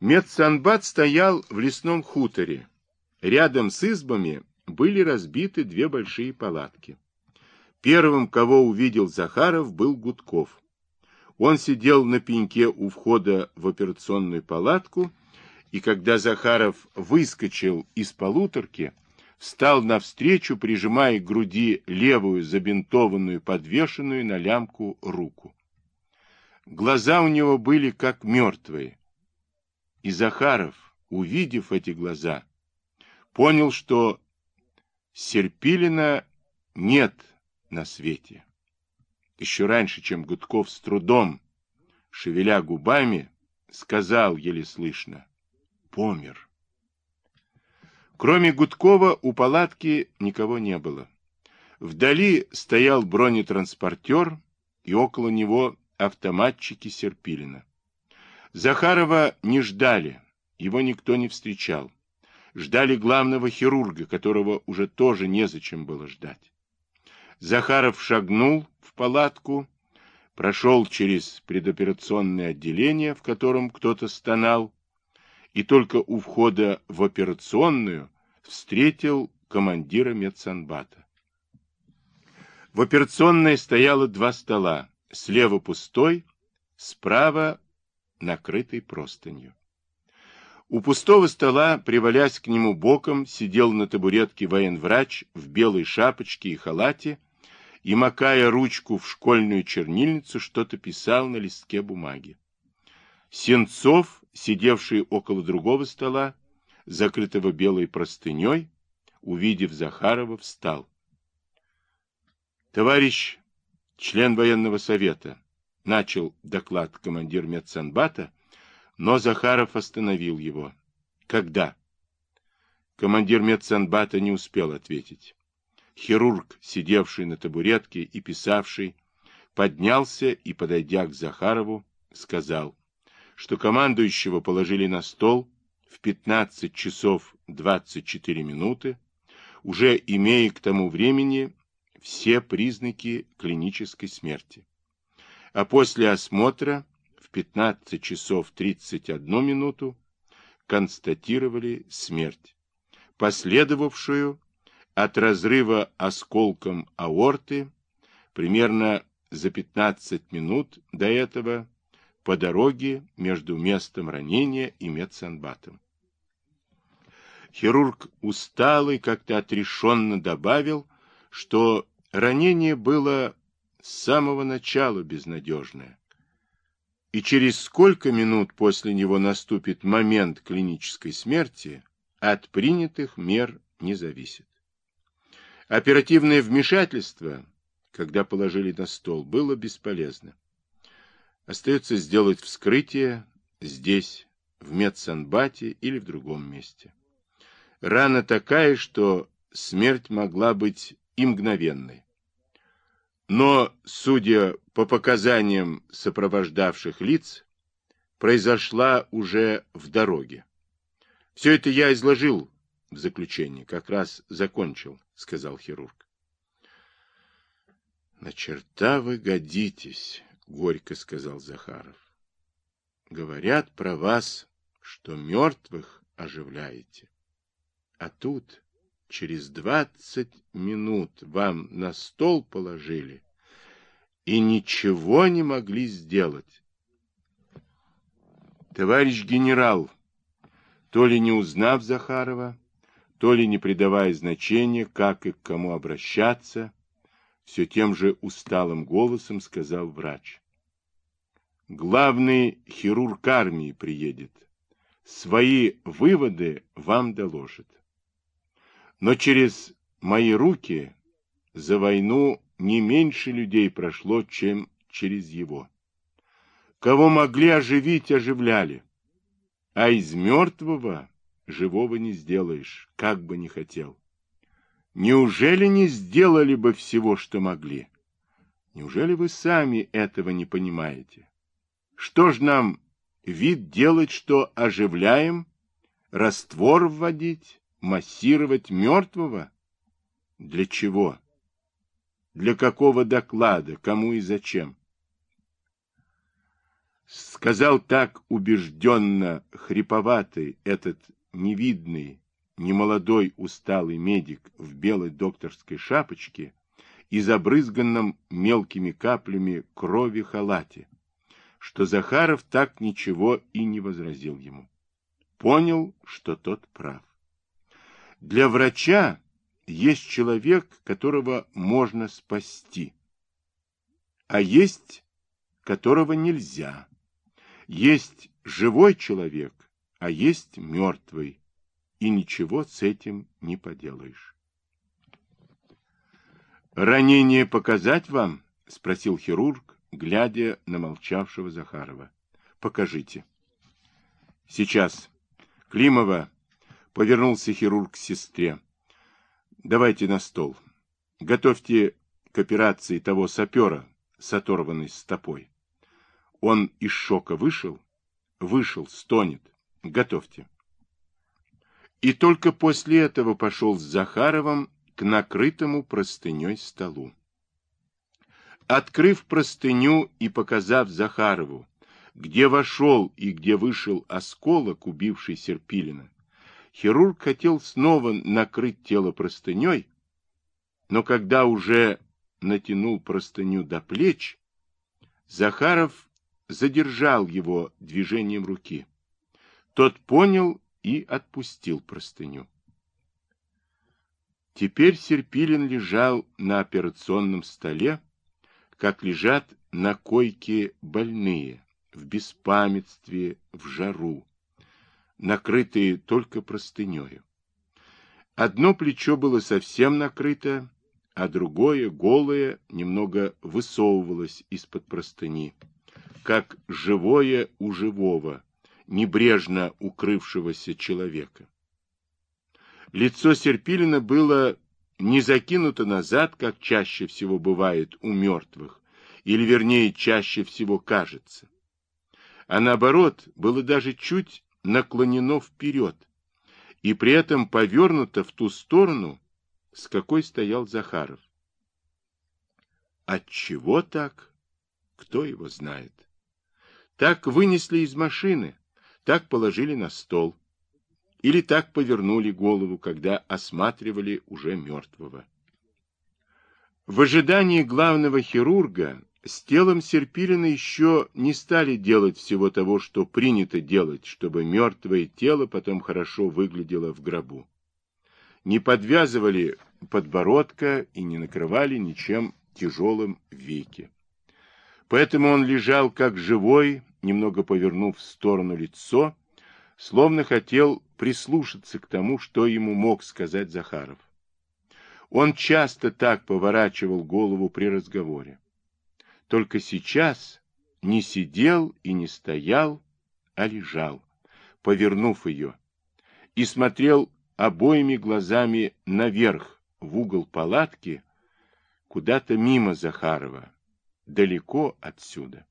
Медсанбат стоял в лесном хуторе. Рядом с избами были разбиты две большие палатки. Первым, кого увидел Захаров, был Гудков. Он сидел на пеньке у входа в операционную палатку, и когда Захаров выскочил из полуторки, встал навстречу, прижимая к груди левую забинтованную, подвешенную на лямку руку. Глаза у него были как мертвые, и Захаров, увидев эти глаза, понял, что Серпилина нет на свете. Еще раньше, чем Гудков с трудом, шевеля губами, сказал еле слышно «Помер». Кроме Гудкова у палатки никого не было. Вдали стоял бронетранспортер, и около него автоматчики Серпилина. Захарова не ждали, его никто не встречал. Ждали главного хирурга, которого уже тоже незачем было ждать. Захаров шагнул в палатку, прошел через предоперационное отделение, в котором кто-то стонал, и только у входа в операционную встретил командира медсанбата. В операционной стояло два стола, слева пустой, справа накрытый простынью. У пустого стола, привалясь к нему боком, сидел на табуретке военврач в белой шапочке и халате и, макая ручку в школьную чернильницу, что-то писал на листке бумаги. Сенцов, сидевший около другого стола, закрытого белой простыней, увидев Захарова, встал. «Товарищ член военного совета», начал доклад командир медсанбата, но Захаров остановил его. Когда? Командир медсанбата не успел ответить. Хирург, сидевший на табуретке и писавший, поднялся и, подойдя к Захарову, сказал, что командующего положили на стол в 15 часов 24 минуты, уже имея к тому времени все признаки клинической смерти а после осмотра в 15 часов 31 минуту констатировали смерть, последовавшую от разрыва осколком аорты примерно за 15 минут до этого по дороге между местом ранения и медсанбатом. Хирург усталый как-то отрешенно добавил, что ранение было с самого начала безнадежное. И через сколько минут после него наступит момент клинической смерти, от принятых мер не зависит. Оперативное вмешательство, когда положили на стол, было бесполезно. Остается сделать вскрытие здесь, в медсанбате или в другом месте. Рана такая, что смерть могла быть и мгновенной. Но, судя по показаниям сопровождавших лиц, произошла уже в дороге. Все это я изложил в заключении, как раз закончил, сказал хирург. На черта вы годитесь, горько сказал Захаров. Говорят про вас, что мертвых оживляете. А тут через двадцать минут вам на стол положили и ничего не могли сделать. Товарищ генерал, то ли не узнав Захарова, то ли не придавая значения, как и к кому обращаться, все тем же усталым голосом сказал врач. Главный хирург армии приедет. Свои выводы вам доложит. Но через мои руки за войну не меньше людей прошло, чем через его. Кого могли оживить, оживляли. А из мертвого живого не сделаешь, как бы ни хотел. Неужели не сделали бы всего, что могли? Неужели вы сами этого не понимаете? Что ж нам вид делать, что оживляем, раствор вводить? Массировать мертвого? Для чего? Для какого доклада? Кому и зачем? Сказал так убежденно хриповатый этот невидный, немолодой усталый медик в белой докторской шапочке и забрызганном мелкими каплями крови халате, что Захаров так ничего и не возразил ему. Понял, что тот прав. Для врача есть человек, которого можно спасти, а есть, которого нельзя. Есть живой человек, а есть мертвый, и ничего с этим не поделаешь. «Ранение показать вам?» — спросил хирург, глядя на молчавшего Захарова. «Покажите». «Сейчас. Климова!» — повернулся хирург к сестре. «Давайте на стол. Готовьте к операции того сапера с оторванной стопой». Он из шока вышел? Вышел, стонет. Готовьте. И только после этого пошел с Захаровым к накрытому простыней столу. Открыв простыню и показав Захарову, где вошел и где вышел осколок, убивший Серпилина, хирург хотел снова накрыть тело простыней, но когда уже натянул простыню до плеч, Захаров задержал его движением руки. Тот понял и отпустил простыню. Теперь Серпилин лежал на операционном столе, как лежат на койке больные, в беспамятстве, в жару, накрытые только простынею. Одно плечо было совсем накрыто, а другое, голое, немного высовывалось из-под простыни как живое у живого, небрежно укрывшегося человека. Лицо Серпилина было не закинуто назад, как чаще всего бывает у мертвых, или, вернее, чаще всего кажется, а наоборот, было даже чуть наклонено вперед, и при этом повернуто в ту сторону, с какой стоял Захаров. Отчего так? Кто его знает? Так вынесли из машины, так положили на стол. Или так повернули голову, когда осматривали уже мертвого. В ожидании главного хирурга с телом Серпилина еще не стали делать всего того, что принято делать, чтобы мертвое тело потом хорошо выглядело в гробу. Не подвязывали подбородка и не накрывали ничем тяжелым веки. Поэтому он лежал как живой, немного повернув в сторону лицо, словно хотел прислушаться к тому, что ему мог сказать Захаров. Он часто так поворачивал голову при разговоре. Только сейчас не сидел и не стоял, а лежал, повернув ее, и смотрел обоими глазами наверх, в угол палатки, куда-то мимо Захарова, далеко отсюда.